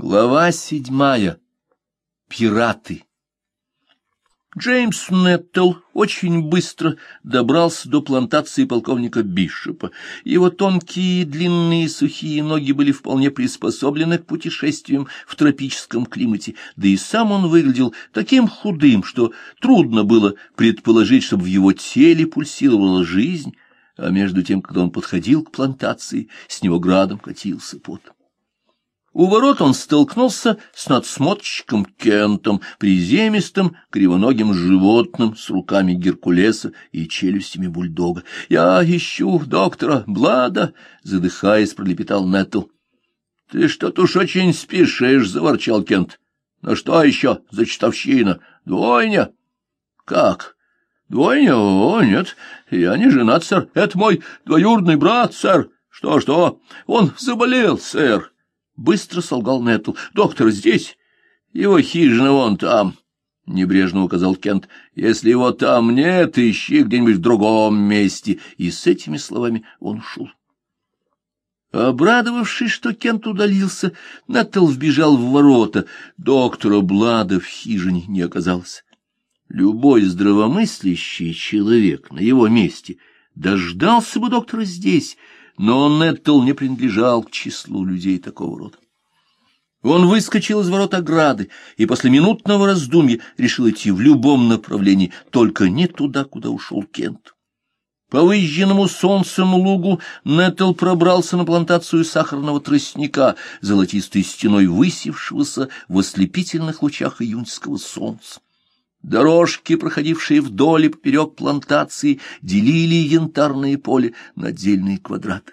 Глава седьмая. Пираты. Джеймс Неттл очень быстро добрался до плантации полковника Бишопа. Его тонкие, длинные, сухие ноги были вполне приспособлены к путешествиям в тропическом климате, да и сам он выглядел таким худым, что трудно было предположить, чтобы в его теле пульсировала жизнь, а между тем, когда он подходил к плантации, с него градом катился пот. У ворот он столкнулся с надсмотрщиком Кентом, приземистым, кривоногим животным с руками Геркулеса и челюстями бульдога. — Я ищу доктора Блада, — задыхаясь, пролепетал Неттл. — Ты что-то уж очень спешишь, — заворчал Кент. — Ну что еще за чертовщина? Двойня? — Как? Двойня? О, нет, я не женат, сэр. Это мой двоюродный брат, сэр. Что-что? Он заболел, сэр. Быстро солгал Нетл. «Доктор здесь? Его хижина вон там», — небрежно указал Кент. «Если его там нет, ищи где-нибудь в другом месте». И с этими словами он ушел. Обрадовавшись, что Кент удалился, Наттл вбежал в ворота. Доктора Блада в хижине не оказалось. Любой здравомыслящий человек на его месте дождался бы доктора здесь, но Неттл не принадлежал к числу людей такого рода. Он выскочил из ворот ограды и после минутного раздумья решил идти в любом направлении, только не туда, куда ушел Кент. По выезженному солнцем лугу Неттл пробрался на плантацию сахарного тростника, золотистой стеной высевшегося в ослепительных лучах июньского солнца. Дорожки, проходившие вдоль и поперек плантации, делили янтарное поле на отдельные квадраты.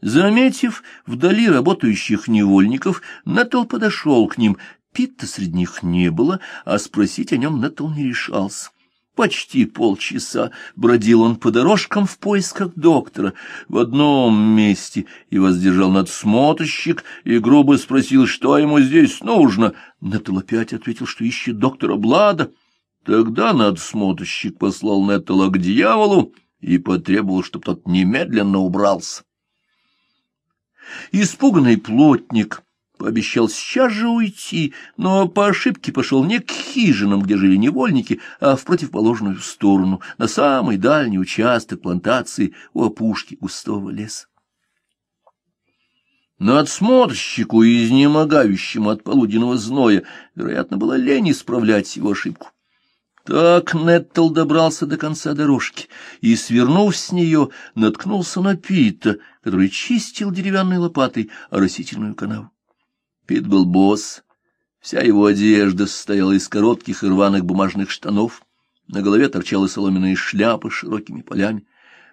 Заметив вдали работающих невольников, Нэтл подошел к ним. Питта среди них не было, а спросить о нем Нэтл не решался. Почти полчаса бродил он по дорожкам в поисках доктора. В одном месте его сдержал надсмотрщик и грубо спросил, что ему здесь нужно. Неттл опять ответил, что ищет доктора Блада. Тогда надсмотрщик послал Неттла к дьяволу и потребовал, чтобы тот немедленно убрался. Испуганный плотник пообещал сейчас же уйти, но по ошибке пошел не к хижинам, где жили невольники, а в противоположную сторону, на самый дальний участок плантации у опушки густого леса. Надсмотрщику, изнемогающему от полуденного зноя, вероятно, было лень исправлять его ошибку. Так Неттл добрался до конца дорожки и, свернув с нее, наткнулся на Пита, который чистил деревянной лопатой оросительную канаву. Пит был босс, вся его одежда состояла из коротких и рваных бумажных штанов, на голове торчала соломенная шляпа с широкими полями.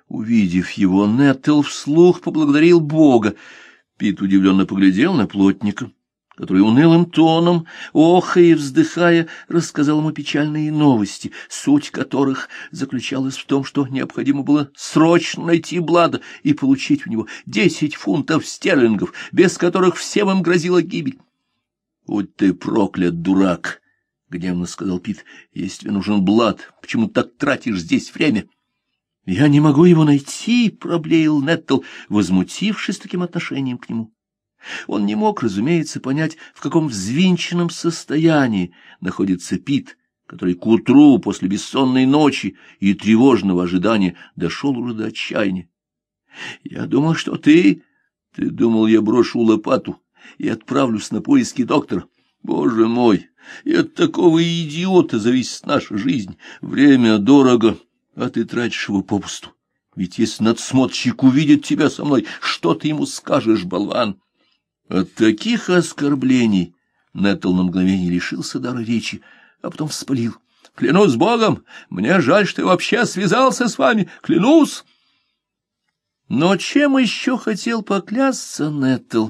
Увидев его, Неттл вслух поблагодарил Бога. Пит удивленно поглядел на плотника который унылым тоном, охая и вздыхая, рассказал ему печальные новости, суть которых заключалась в том, что необходимо было срочно найти Блада и получить у него десять фунтов стерлингов, без которых всем им грозила гибель. — Вот ты проклят, дурак! — гневно сказал Пит. — Если тебе нужен Блад, почему так тратишь здесь время? — Я не могу его найти, — проблеял Неттл, возмутившись таким отношением к нему. Он не мог, разумеется, понять, в каком взвинченном состоянии находится Пит, который к утру после бессонной ночи и тревожного ожидания дошел уже до отчаяния. — Я думал, что ты... Ты думал, я брошу лопату и отправлюсь на поиски доктора. Боже мой, и от такого идиота зависит наша жизнь. Время дорого, а ты тратишь его попусту. Ведь если надсмотрщик увидит тебя со мной, что ты ему скажешь, болван? От таких оскорблений Неттл на мгновение лишился дара речи, а потом вспылил. — Клянусь Богом, мне жаль, что я вообще связался с вами, клянусь! Но чем еще хотел поклясться Неттл,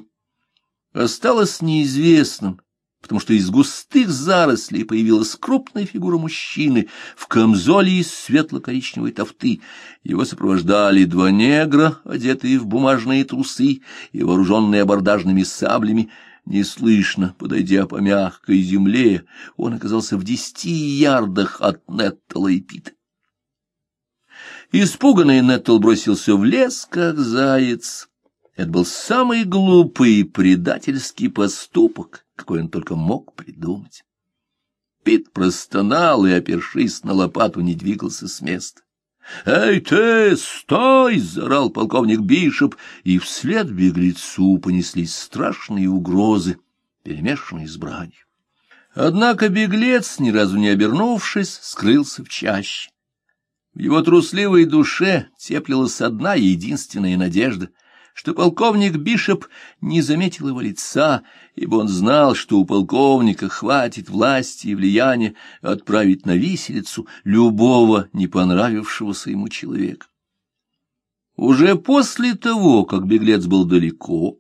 осталось неизвестным, потому что из густых зарослей появилась крупная фигура мужчины в камзоле из светло-коричневой тофты. Его сопровождали два негра, одетые в бумажные трусы и вооруженные абордажными саблями. Неслышно, подойдя по мягкой земле, он оказался в десяти ярдах от Неттала и Пита. Испуганный Неттл бросился в лес, как заяц, Это был самый глупый предательский поступок, какой он только мог придумать. Пит простонал и, опершись на лопату, не двигался с места. «Эй ты, стой!» — зарал полковник Бишоп, и вслед беглецу понеслись страшные угрозы, перемешанные с бранью. Однако беглец, ни разу не обернувшись, скрылся в чаще. В его трусливой душе теплилась одна единственная надежда — что полковник Бишоп не заметил его лица, ибо он знал, что у полковника хватит власти и влияния отправить на виселицу любого не понравившегося ему человека. Уже после того, как беглец был далеко,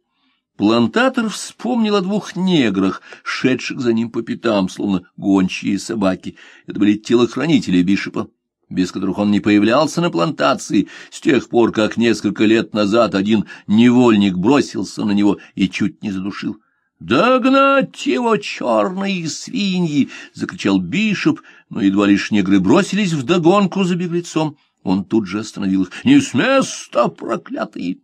плантатор вспомнил о двух неграх, шедших за ним по пятам, словно гончие собаки. Это были телохранители Бишопа без которых он не появлялся на плантации, с тех пор, как несколько лет назад один невольник бросился на него и чуть не задушил. «Догнать его, черные свиньи!» — закричал Бишоп, но едва лишь негры бросились вдогонку за беглецом. Он тут же остановил их. «Не с места, проклятые!»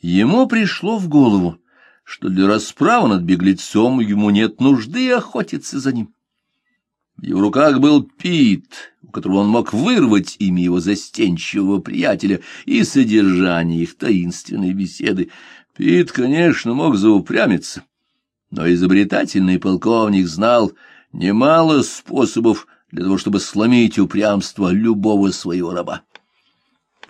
Ему пришло в голову, что для расправы над беглецом ему нет нужды охотиться за ним. В его руках был Пит, у которого он мог вырвать имя его застенчивого приятеля и содержание их таинственной беседы. Пит, конечно, мог заупрямиться, но изобретательный полковник знал немало способов для того, чтобы сломить упрямство любого своего раба.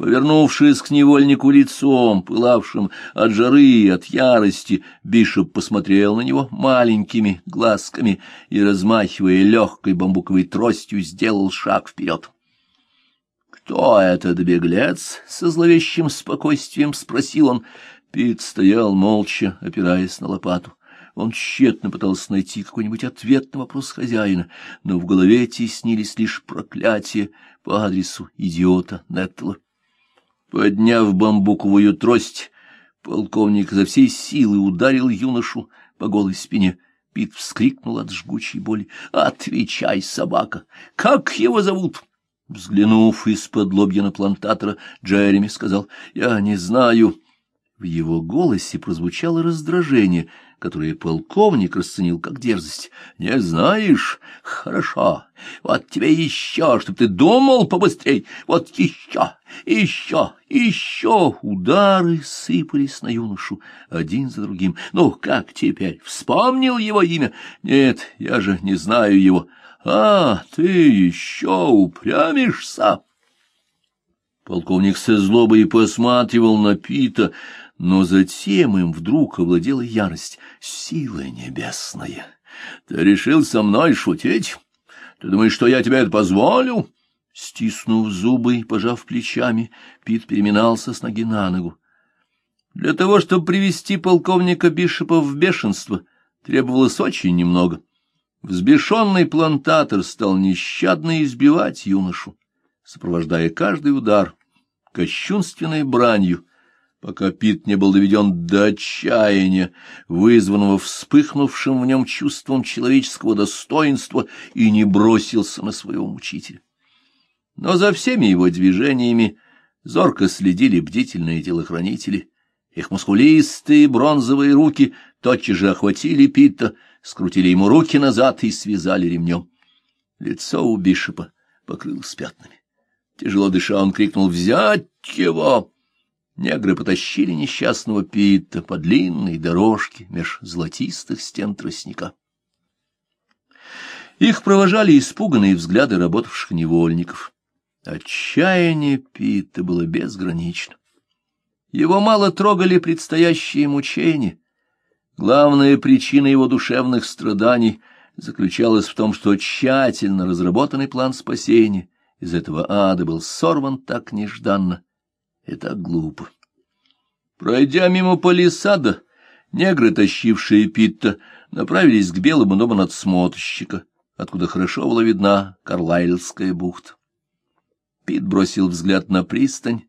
Повернувшись к невольнику лицом, пылавшим от жары и от ярости, Бишоп посмотрел на него маленькими глазками и, размахивая легкой бамбуковой тростью, сделал шаг вперед. — Кто этот беглец? — со зловещим спокойствием спросил он. Пит стоял молча, опираясь на лопату. Он тщетно пытался найти какой-нибудь ответ на вопрос хозяина, но в голове теснились лишь проклятия по адресу идиота Неттела. Подняв бамбуковую трость, полковник за всей силы ударил юношу по голой спине. Пит вскрикнул от жгучей боли. «Отвечай, собака! Как его зовут?» Взглянув из-под лобья на плантатора, Джереми сказал, «Я не знаю». В его голосе прозвучало раздражение — которые полковник расценил как дерзость. Не знаешь? Хорошо. Вот тебе еще, чтоб ты думал побыстрей. Вот еще, еще, еще. Удары сыпались на юношу один за другим. Ну, как теперь? Вспомнил его имя? Нет, я же не знаю его. А, ты еще упрямишься? Полковник со злобой посматривал на Пита, но затем им вдруг овладела ярость, сила небесная. Ты решил со мной шутить? Ты думаешь, что я тебе это позволю? Стиснув зубы и пожав плечами, Пит переминался с ноги на ногу. Для того, чтобы привести полковника Бишопа в бешенство, требовалось очень немного. Взбешенный плантатор стал нещадно избивать юношу, сопровождая каждый удар кощунственной бранью, пока Пит не был доведен до отчаяния, вызванного вспыхнувшим в нем чувством человеческого достоинства, и не бросился на своего мучителя. Но за всеми его движениями зорко следили бдительные телохранители. Их мускулистые бронзовые руки тотчас же охватили Питта, скрутили ему руки назад и связали ремнем. Лицо у Бишопа покрылось пятнами. Тяжело дыша, он крикнул «Взять его!» Негры потащили несчастного Питта по длинной дорожке меж золотистых стен тростника. Их провожали испуганные взгляды работавших невольников. Отчаяние Питта было безгранично. Его мало трогали предстоящие мучения. Главная причина его душевных страданий заключалась в том, что тщательно разработанный план спасения из этого ада был сорван так нежданно, и так глупо. Пройдя мимо палисада, негры, тащившие Питта, направились к белому дому надсмотрщика, откуда хорошо была видна Карлайльская бухта. Пит бросил взгляд на пристань,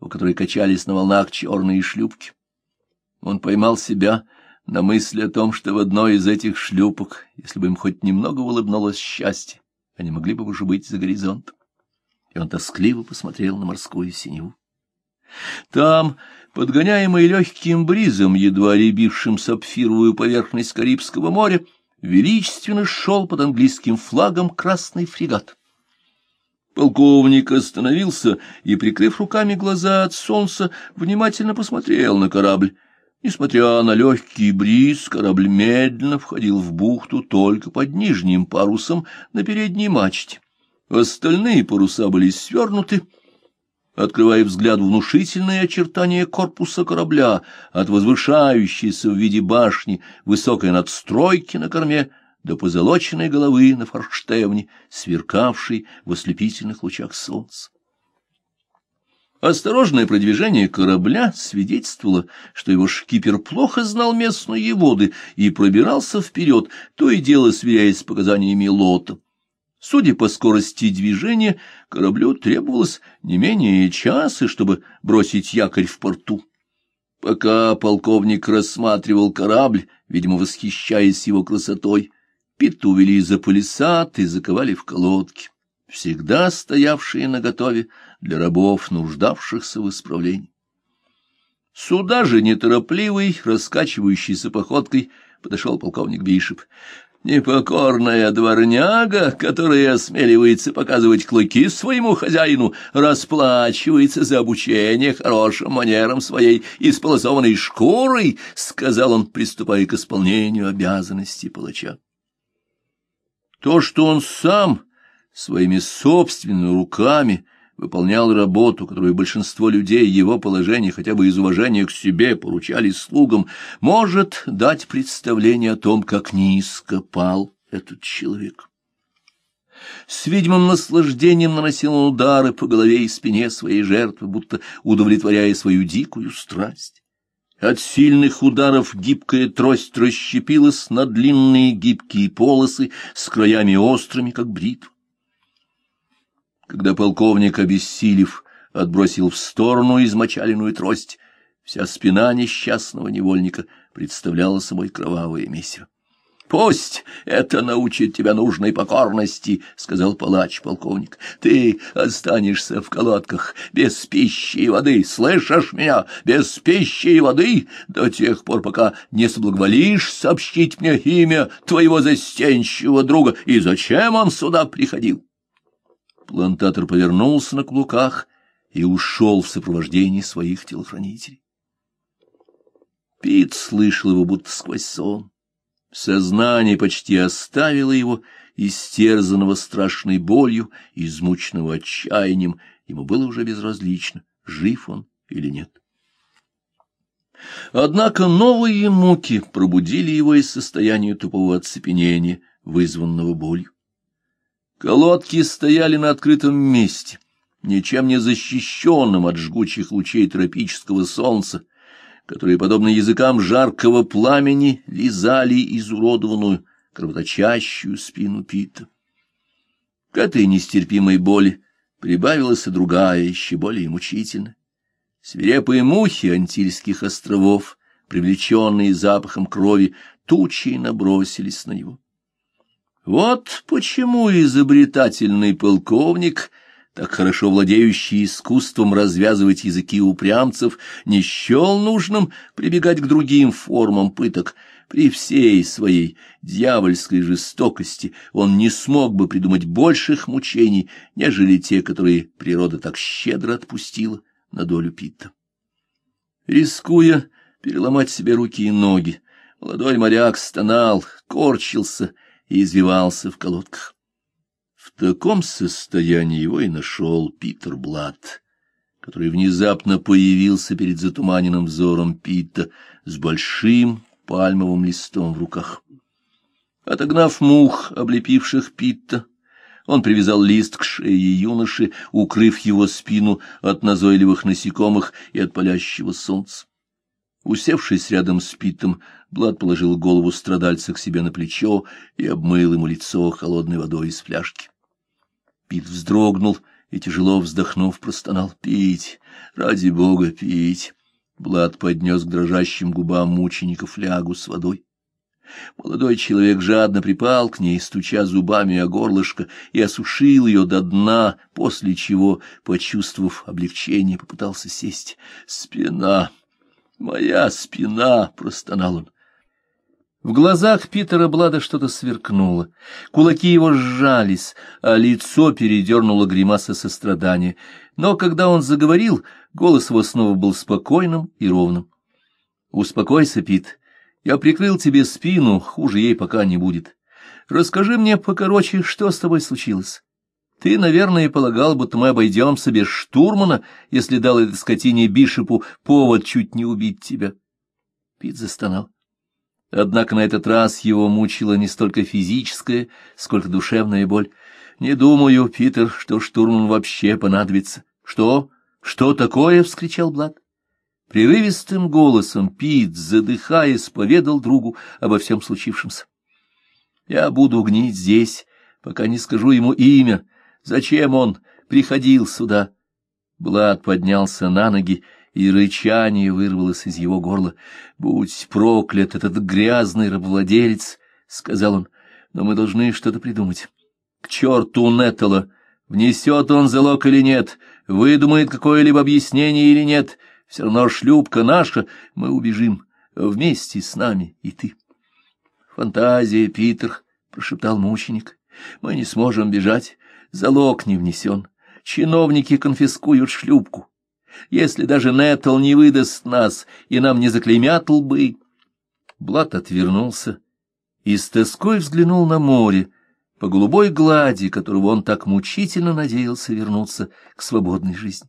у которой качались на волнах черные шлюпки. Он поймал себя на мысли о том, что в одной из этих шлюпок, если бы им хоть немного улыбнулось счастье, они могли бы уже быть за горизонтом. И он тоскливо посмотрел на морскую синеву. Там Подгоняемый легким бризом, едва рябившим сапфировую поверхность Карибского моря, величественно шел под английским флагом красный фрегат. Полковник остановился и, прикрыв руками глаза от солнца, внимательно посмотрел на корабль. Несмотря на легкий бриз, корабль медленно входил в бухту только под нижним парусом на передней мачте. Остальные паруса были свернуты, открывая взгляд внушительные очертания корпуса корабля от возвышающейся в виде башни высокой надстройки на корме до позолоченной головы на форштевне, сверкавшей в ослепительных лучах солнца. Осторожное продвижение корабля свидетельствовало, что его шкипер плохо знал местные воды и пробирался вперед, то и дело сверяясь с показаниями лота. Судя по скорости движения, кораблю требовалось не менее часа, чтобы бросить якорь в порту. Пока полковник рассматривал корабль, видимо, восхищаясь его красотой, Питта увели за палисад и заковали в колодки, всегда стоявшие наготове для рабов, нуждавшихся в исправлении. Сюда же неторопливый, раскачивающийся походкой, подошел полковник Бишеп. Непокорная дворняга, которая осмеливается показывать клыки своему хозяину, расплачивается за обучение хорошим манерам своей исполосованной шкурой, — сказал он, приступая к исполнению обязанностей палача. То, что он сам своими собственными руками выполнял работу, которую большинство людей его положения хотя бы из уважения к себе поручали слугам, может дать представление о том, как низко пал этот человек. С видимым наслаждением наносил он удары по голове и спине своей жертвы, будто удовлетворяя свою дикую страсть. От сильных ударов гибкая трость расщепилась на длинные гибкие полосы с краями острыми, как бритва. Когда полковник, обессилев, отбросил в сторону измочаленную трость, вся спина несчастного невольника представляла собой кровавое месиво. Пусть это научит тебя нужной покорности, — сказал палач полковник. Ты останешься в колодках без пищи и воды, слышишь меня? Без пищи и воды до тех пор, пока не соблаговолишь сообщить мне имя твоего застенчивого друга и зачем он сюда приходил. Плантатор повернулся на каблуках и ушел в сопровождении своих телохранителей. Пит слышал его будто сквозь сон. Сознание почти оставило его, истерзанного страшной болью, измученного отчаянием, ему было уже безразлично, жив он или нет. Однако новые муки пробудили его из состояния тупого оцепенения, вызванного болью. Колодки стояли на открытом месте, ничем не защищенным от жгучих лучей тропического солнца, которые, подобно языкам жаркого пламени, лизали изуродованную, кровоточащую спину Пита. К этой нестерпимой боли прибавилась и другая, еще более мучительная. Свирепые мухи Антильских островов, привлеченные запахом крови, тучей набросились на него. Вот почему изобретательный полковник — так хорошо владеющий искусством развязывать языки упрямцев, не счел нужным прибегать к другим формам пыток. При всей своей дьявольской жестокости он не смог бы придумать больших мучений, нежели те, которые природа так щедро отпустила на долю Питта. Рискуя переломать себе руки и ноги, молодой моряк стонал, корчился и извивался в колодках. В таком состоянии его и нашел Питер Блад, который внезапно появился перед затуманенным взором Пита с большим пальмовым листом в руках. Отогнав мух, облепивших Питта, он привязал лист к шее юноши, укрыв его спину от назойливых насекомых и от палящего солнца. Усевшись рядом с Питом, Блад положил голову страдальца к себе на плечо и обмыл ему лицо холодной водой из фляжки. Пит вздрогнул и, тяжело вздохнув, простонал. «Пить! Ради бога, пить!» Блад поднес к дрожащим губам мученика флягу с водой. Молодой человек жадно припал к ней, стуча зубами о горлышко, и осушил ее до дна, после чего, почувствовав облегчение, попытался сесть. «Спина! «Моя спина!» — простонал он. В глазах Питера Блада что-то сверкнуло, кулаки его сжались, а лицо передернуло гримаса сострадания. Но когда он заговорил, голос его снова был спокойным и ровным. «Успокойся, Пит, я прикрыл тебе спину, хуже ей пока не будет. Расскажи мне покороче, что с тобой случилось. Ты, наверное, полагал, будто мы обойдемся без штурмана, если дал этой скотине Бишепу повод чуть не убить тебя». Пит застонал. Однако на этот раз его мучила не столько физическая, сколько душевная боль. «Не думаю, Питер, что штурман вообще понадобится». «Что? Что такое?» — вскричал Блад. Прерывистым голосом Пит, задыхаясь, поведал другу обо всем случившемся. «Я буду гнить здесь, пока не скажу ему имя. Зачем он приходил сюда?» Блад поднялся на ноги и рычание вырвалось из его горла. «Будь проклят этот грязный рабовладелец!» — сказал он. «Но мы должны что-то придумать. К черту Неттела! Внесет он залог или нет, выдумает какое-либо объяснение или нет, все равно шлюпка наша, мы убежим вместе с нами и ты». «Фантазия, Питер!» — прошептал мученик. «Мы не сможем бежать, залог не внесен. Чиновники конфискуют шлюпку. Если даже Нэтл не выдаст нас, и нам не заклеймят лбы. Блат отвернулся и с тоской взглянул на море, по голубой глади, которого он так мучительно надеялся вернуться к свободной жизни.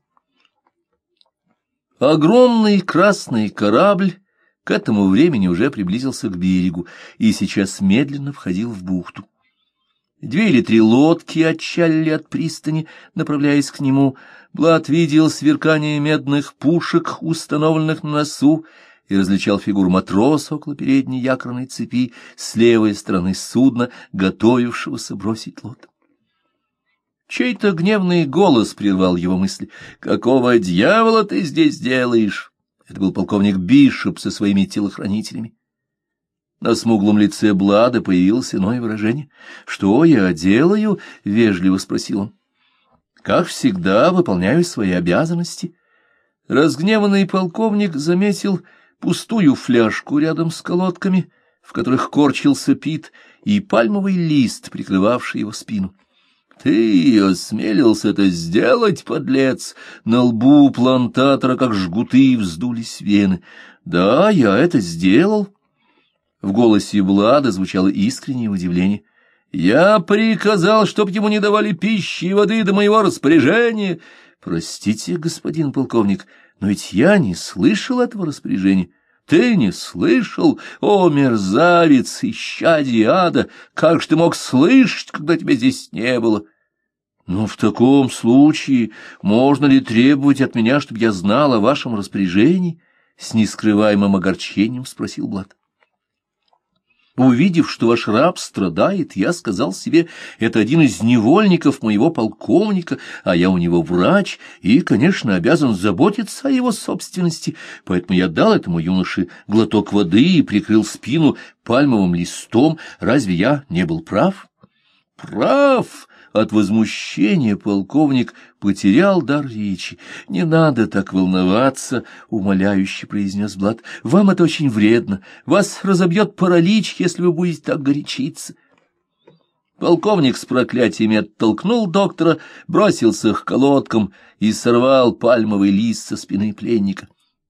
Огромный красный корабль к этому времени уже приблизился к берегу и сейчас медленно входил в бухту. Две или три лодки отчалили от пристани, направляясь к нему. Блад видел сверкание медных пушек, установленных на носу, и различал фигуру матроса около передней якорной цепи с левой стороны судна, готовившегося бросить лод. Чей-то гневный голос прервал его мысли. «Какого дьявола ты здесь делаешь?» Это был полковник Бишоп со своими телохранителями. На смуглом лице Блада появилось иное выражение. «Что я делаю?» — вежливо спросил он. «Как всегда, выполняю свои обязанности». Разгневанный полковник заметил пустую фляжку рядом с колодками, в которых корчился Пит, и пальмовый лист, прикрывавший его спину. «Ты осмелился это сделать, подлец!» На лбу плантатора, как жгуты, вздулись вены. «Да, я это сделал», в голосе Влада звучало искреннее удивление. «Я приказал, чтоб ему не давали пищи и воды до моего распоряжения!» «Простите, господин полковник, но ведь я не слышал этого распоряжения». «Ты не слышал? О, мерзавец, исчадие ада! Как же ты мог слышать, когда тебя здесь не было?» «Ну, в таком случае можно ли требовать от меня, чтобы я знал о вашем распоряжении?» С нескрываемым огорчением спросил Блад. Увидев, что ваш раб страдает, я сказал себе, это один из невольников моего полковника, а я у него врач и, конечно, обязан заботиться о его собственности, поэтому я дал этому юноше глоток воды и прикрыл спину пальмовым листом. Разве я не был прав? Прав! От возмущения полковник потерял дар речи. «Не надо так волноваться», — умоляюще произнес Блад. «Вам это очень вредно. Вас разобьет паралич, если вы будете так горячиться». Полковник с проклятиями оттолкнул доктора, бросился к колодкам и сорвал пальмовый лист со спины пленника.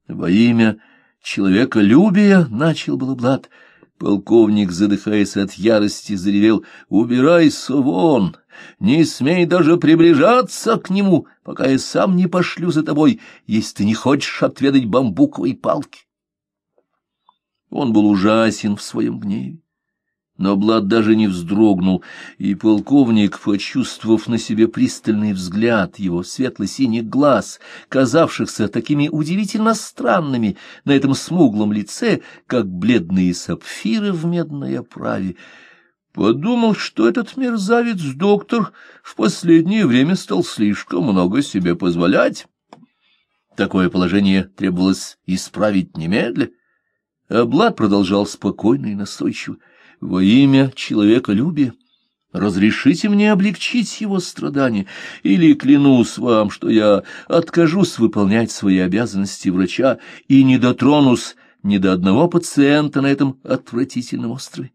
«Во имя человеколюбия», — начал было Блад, — Полковник, задыхаясь от ярости, заревел «Убирайся вон! Не смей даже приближаться к нему, пока я сам не пошлю за тобой, если ты не хочешь отведать бамбуковой палки!» Он был ужасен в своем гневе. Но Блад даже не вздрогнул, и полковник, почувствовав на себе пристальный взгляд его светло-синих глаз, казавшихся такими удивительно странными на этом смуглом лице, как бледные сапфиры в медной оправе, подумал, что этот мерзавец-доктор в последнее время стал слишком много себе позволять. Такое положение требовалось исправить немедля. А Блад продолжал спокойно и настойчиво во имя человеколюбия Разрешите мне облегчить его страдания, или клянусь вам, что я откажусь выполнять свои обязанности врача и не дотронусь ни до одного пациента на этом отвратительном острове.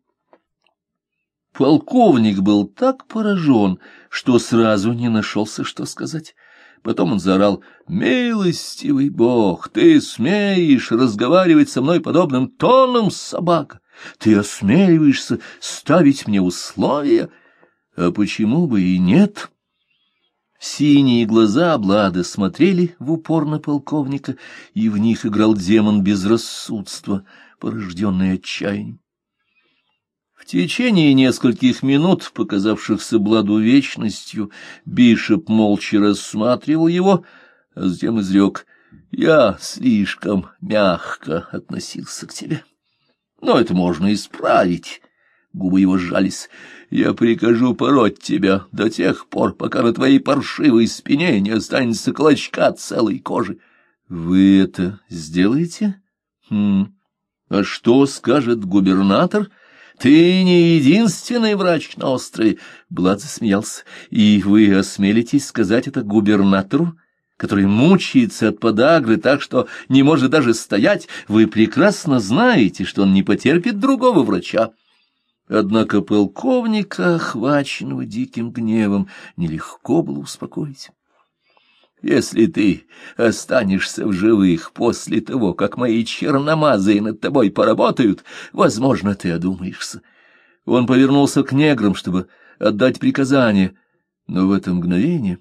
Полковник был так поражен, что сразу не нашелся, что сказать. Потом он заорал, «Милостивый бог, ты смеешь разговаривать со мной подобным тоном, собака? Ты осмеливаешься ставить мне условия?» А почему бы и нет? Синие глаза Блада смотрели в упор на полковника, и в них играл демон безрассудства, порожденный отчаянием. В течение нескольких минут, показавшихся Бладу вечностью, Бишоп молча рассматривал его, а затем изрек «Я слишком мягко относился к тебе. Но это можно исправить». Губы его сжались. «Я прикажу пороть тебя до тех пор, пока на твоей паршивой спине не останется клочка целой кожи». «Вы это сделаете?» «Хм. А что скажет губернатор?» «Ты не единственный врач на острове!» Блад засмеялся. «И вы осмелитесь сказать это губернатору?» Который мучается от подагры так, что не может даже стоять, вы прекрасно знаете, что он не потерпит другого врача. Однако полковника, охваченного диким гневом, нелегко было успокоить. Если ты останешься в живых после того, как мои черномазые над тобой поработают, возможно, ты одумаешься. Он повернулся к неграм, чтобы отдать приказание, но в это мгновение,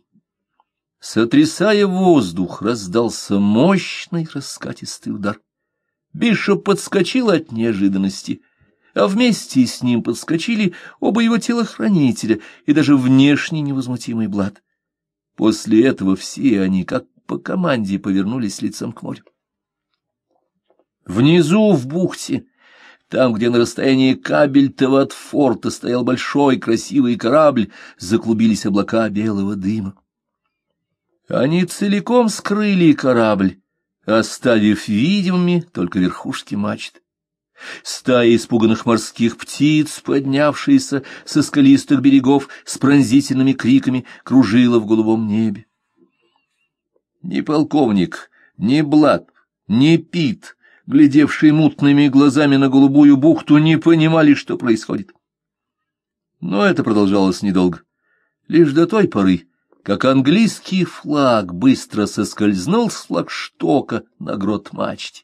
сотрясая воздух, раздался мощный раскатистый удар. Бишоп подскочил от неожиданности — а вместе с ним подскочили оба его телохранителя и даже внешне невозмутимый Блад. После этого все они, как по команде, повернулись лицом к морю. Внизу, в бухте, там, где на расстоянии кабельтова от форта стоял большой красивый корабль, заклубились облака белого дыма. Они целиком скрыли корабль, оставив видимыми только верхушки мачт. Стая испуганных морских птиц, поднявшаяся со скалистых берегов с пронзительными криками, кружила в голубом небе. Ни полковник, ни Блад, ни Пит, глядевшие мутными глазами на голубую бухту, не понимали, что происходит. Но это продолжалось недолго. Лишь до той поры, как английский флаг быстро соскользнул с флагштока на грот мачте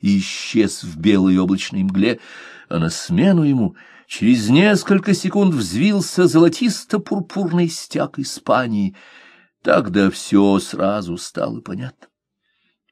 и исчез в белой облачной мгле, а на смену ему через несколько секунд взвился золотисто-пурпурный стяг Испании. Тогда все сразу стало понятно.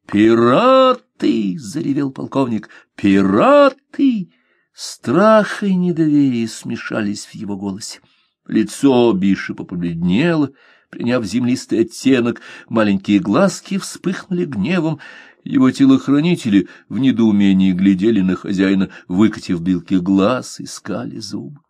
«Пираты!» — заревел полковник. «Пираты!» Страх и недоверие смешались в его голосе. Лицо Бишопа побледнело, приняв землистый оттенок, маленькие глазки вспыхнули гневом, его телохранители в недоумении глядели на хозяина, выкатив белки глаз, искали зубы.